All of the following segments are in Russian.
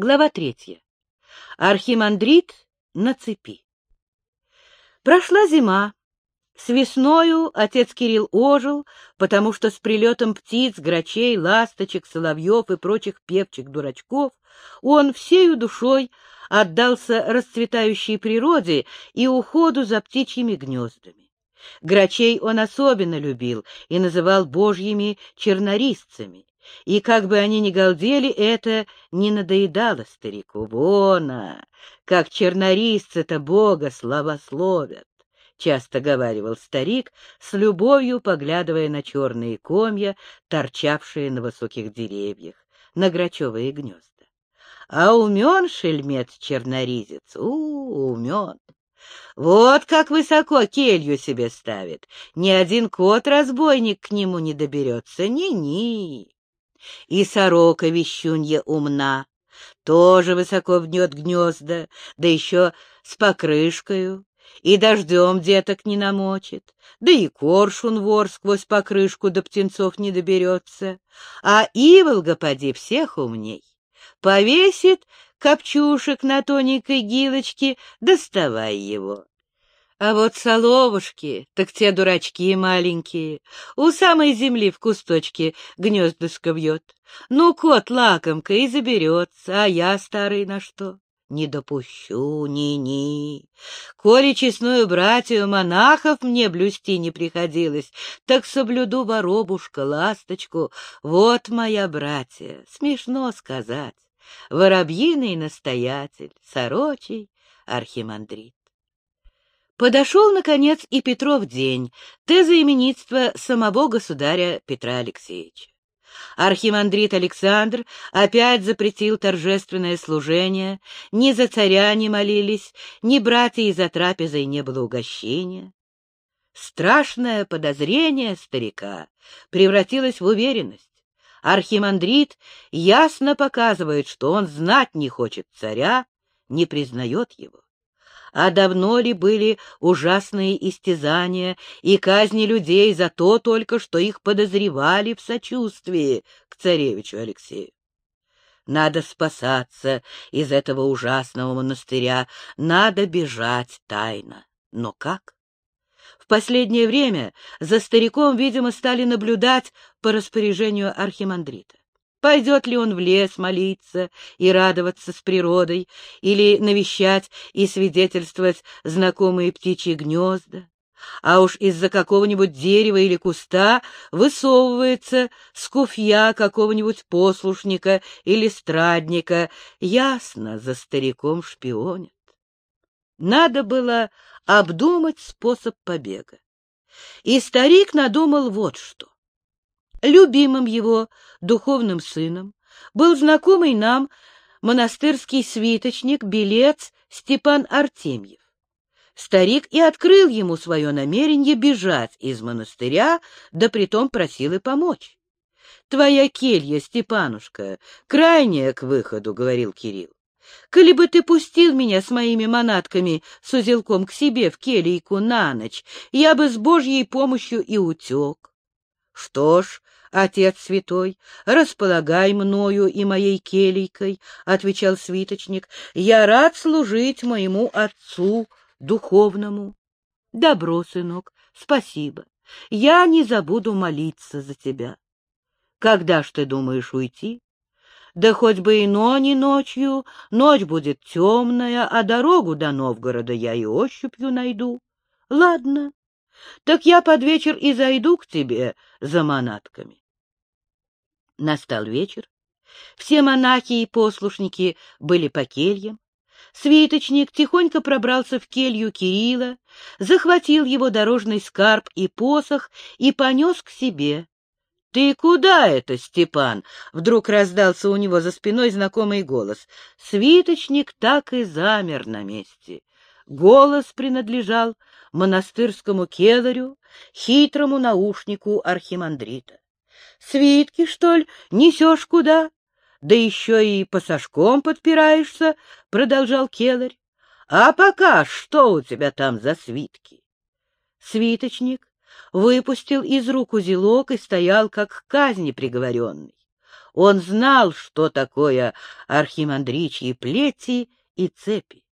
Глава третья. Архимандрит на цепи. Прошла зима. С весною отец Кирилл ожил, потому что с прилетом птиц, грачей, ласточек, соловьев и прочих певчих-дурачков он всею душой отдался расцветающей природе и уходу за птичьими гнездами. Грачей он особенно любил и называл божьими чернорисцами. И как бы они ни галдели, это не надоедало старику. Вона, как чернорисцы-то Бога славословят! — часто говаривал старик, с любовью поглядывая на черные комья, торчавшие на высоких деревьях, на грачевые гнезда. А умен шельмет черноризец, у, умен. Вот как высоко келью себе ставит. Ни один кот-разбойник к нему не доберется, ни-ни. И сорока вещунья умна, тоже высоко внет гнезда, да еще с покрышкою, и дождем деток не намочит, да и коршун вор сквозь покрышку до птенцов не доберется, а иволга поди всех умней. Повесит копчушек на тоненькой гилочке, доставай его. А вот соловушки, так те дурачки маленькие, у самой земли в кусточке гнездышко вьет. Ну, кот лакомка и заберется, а я старый на что? Не допущу, ни-ни. Коли честную братью монахов мне блюсти не приходилось, так соблюду воробушка, ласточку. Вот моя братья, смешно сказать. Воробьиный настоятель, сорочий архимандрит. Подошел, наконец, и Петров день, тезоименитства самого государя Петра Алексеевича. Архимандрит Александр опять запретил торжественное служение, ни за царя не молились, ни братья и за трапезой не было угощения. Страшное подозрение старика превратилось в уверенность. Архимандрит ясно показывает, что он знать не хочет царя, не признает его. А давно ли были ужасные истязания и казни людей за то только, что их подозревали в сочувствии к царевичу Алексею? Надо спасаться из этого ужасного монастыря, надо бежать тайно. Но как? В последнее время за стариком, видимо, стали наблюдать по распоряжению архимандрита. Пойдет ли он в лес молиться и радоваться с природой, или навещать и свидетельствовать знакомые птичьи гнезда? А уж из-за какого-нибудь дерева или куста высовывается скуфья какого-нибудь послушника или страдника. Ясно, за стариком шпионят. Надо было обдумать способ побега. И старик надумал вот что. Любимым его духовным сыном был знакомый нам монастырский свиточник, белец Степан Артемьев. Старик и открыл ему свое намерение бежать из монастыря, да притом просил и помочь. — Твоя келья, Степанушка, крайняя к выходу, — говорил Кирилл. — Коли бы ты пустил меня с моими манатками с узелком к себе в келейку на ночь, я бы с Божьей помощью и утек. Что ж, отец святой, располагай мною и моей келейкой, — отвечал свиточник, — я рад служить моему отцу духовному. Добро, сынок, спасибо. Я не забуду молиться за тебя. Когда ж ты думаешь уйти? Да хоть бы и но не ночью, ночь будет темная, а дорогу до Новгорода я и ощупью найду. Ладно, так я под вечер и зайду к тебе за манатками. Настал вечер. Все монахи и послушники были по кельям. Свиточник тихонько пробрался в келью Кирилла, захватил его дорожный скарб и посох и понес к себе. — Ты куда это, Степан? — вдруг раздался у него за спиной знакомый голос. Свиточник так и замер на месте. Голос принадлежал монастырскому келарю, хитрому наушнику архимандрита. Свитки, что ли, несешь куда? Да еще и пасашком подпираешься, — продолжал келарь. А пока что у тебя там за свитки? Свиточник выпустил из рук узелок и стоял, как к казни приговоренный. Он знал, что такое архимандричьи плети и цепи.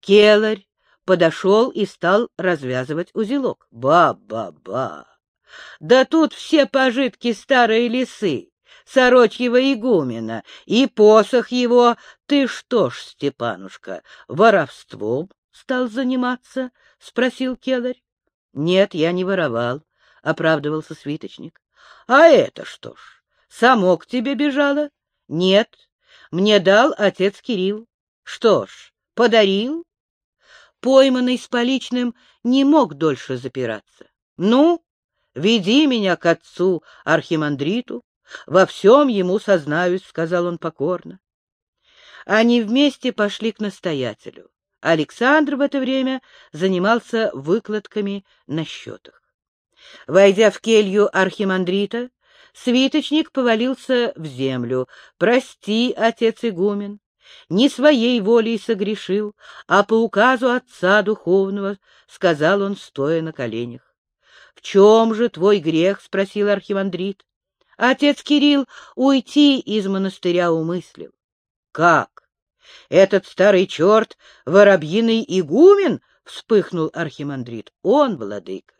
Келарь подошел и стал развязывать узелок. Ба-ба-ба! Да тут все пожитки старой лисы, сорочьего игумена и посох его. Ты что ж, Степанушка, воровством стал заниматься? — спросил Келарь. — Нет, я не воровал, — оправдывался свиточник. — А это что ж, само к тебе бежало? — Нет, мне дал отец Кирилл. Что ж, подарил? Пойманный с поличным не мог дольше запираться. Ну, веди меня к отцу архимандриту, во всем ему сознаюсь, — сказал он покорно. Они вместе пошли к настоятелю. Александр в это время занимался выкладками на счетах. Войдя в келью архимандрита, свиточник повалился в землю. «Прости, отец игумен, не своей волей согрешил, а по указу отца духовного», — сказал он, стоя на коленях. «В чем же твой грех?» — спросил архимандрит. Отец Кирилл уйти из монастыря умыслил. «Как? Этот старый черт, воробьиный игумен?» — вспыхнул архимандрит. «Он, владыка,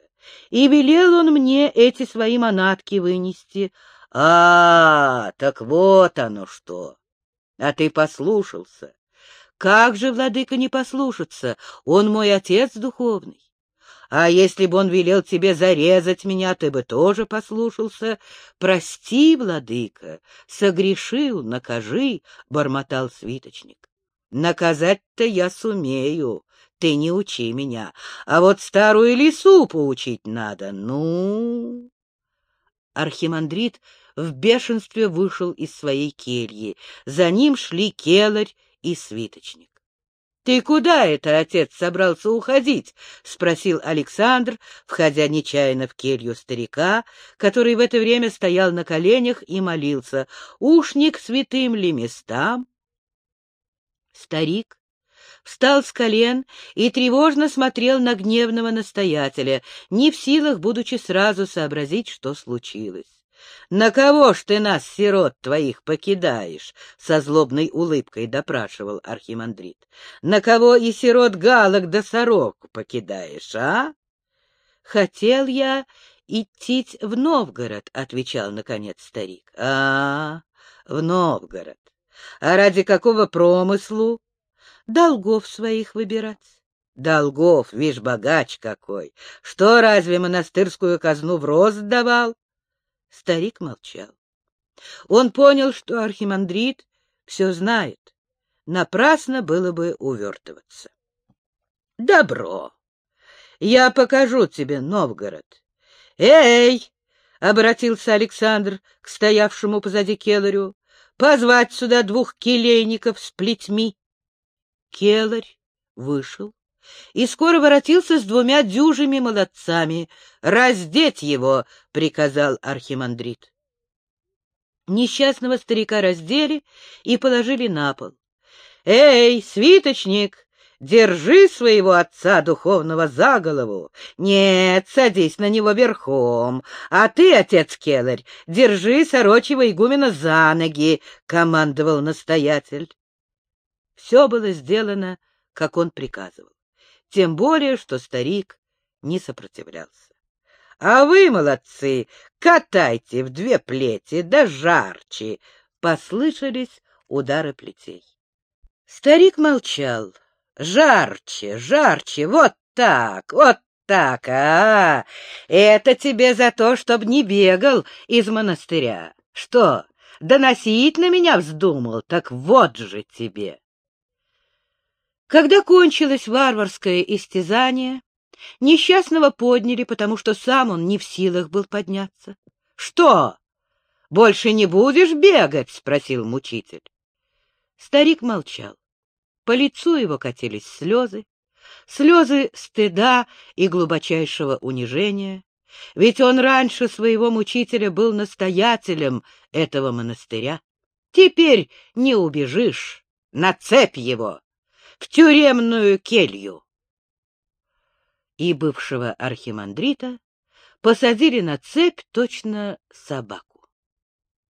и велел он мне эти свои манатки вынести. А, так вот оно что! А ты послушался. Как же, владыка, не послушаться? Он мой отец духовный. А если бы он велел тебе зарезать меня, ты бы тоже послушался. Прости, владыка, согрешил, накажи, — бормотал свиточник. Наказать-то я сумею, ты не учи меня, а вот старую лису поучить надо. Ну... Архимандрит в бешенстве вышел из своей кельи. За ним шли келарь и свиточник. «Ты куда это, отец, собрался уходить?» — спросил Александр, входя нечаянно в келью старика, который в это время стоял на коленях и молился. «Уж не к святым ли местам?» Старик встал с колен и тревожно смотрел на гневного настоятеля, не в силах, будучи сразу сообразить, что случилось. «На кого ж ты нас, сирот твоих, покидаешь?» — со злобной улыбкой допрашивал архимандрит. «На кого и сирот галок да сорок покидаешь, а?» «Хотел я идти в Новгород», — отвечал, наконец, старик. «А, в Новгород. А ради какого промыслу?» «Долгов своих выбирать». Долгов, вишь, богач какой! Что, разве монастырскую казну в рост давал? Старик молчал. Он понял, что архимандрит все знает. Напрасно было бы увертываться. — Добро. Я покажу тебе Новгород. — Эй! — обратился Александр к стоявшему позади Келарю. — Позвать сюда двух келейников с плетьми. Келарь вышел и скоро воротился с двумя дюжими молодцами. «Раздеть его!» — приказал архимандрит. Несчастного старика раздели и положили на пол. «Эй, свиточник, держи своего отца духовного за голову! Нет, садись на него верхом, а ты, отец Келарь, держи сорочего игумена за ноги!» — командовал настоятель. Все было сделано, как он приказывал тем более, что старик не сопротивлялся. — А вы, молодцы, катайте в две плети, да жарче! — послышались удары плетей. Старик молчал. — Жарче, жарче, вот так, вот так, а, -а, -а. Это тебе за то, чтоб не бегал из монастыря. Что, доносить на меня вздумал? Так вот же тебе. Когда кончилось варварское истязание, несчастного подняли, потому что сам он не в силах был подняться. — Что, больше не будешь бегать? — спросил мучитель. Старик молчал. По лицу его катились слезы, слезы стыда и глубочайшего унижения, ведь он раньше своего мучителя был настоятелем этого монастыря. Теперь не убежишь, на цепь его! В тюремную келью. И бывшего архимандрита посадили на цепь точно собаку.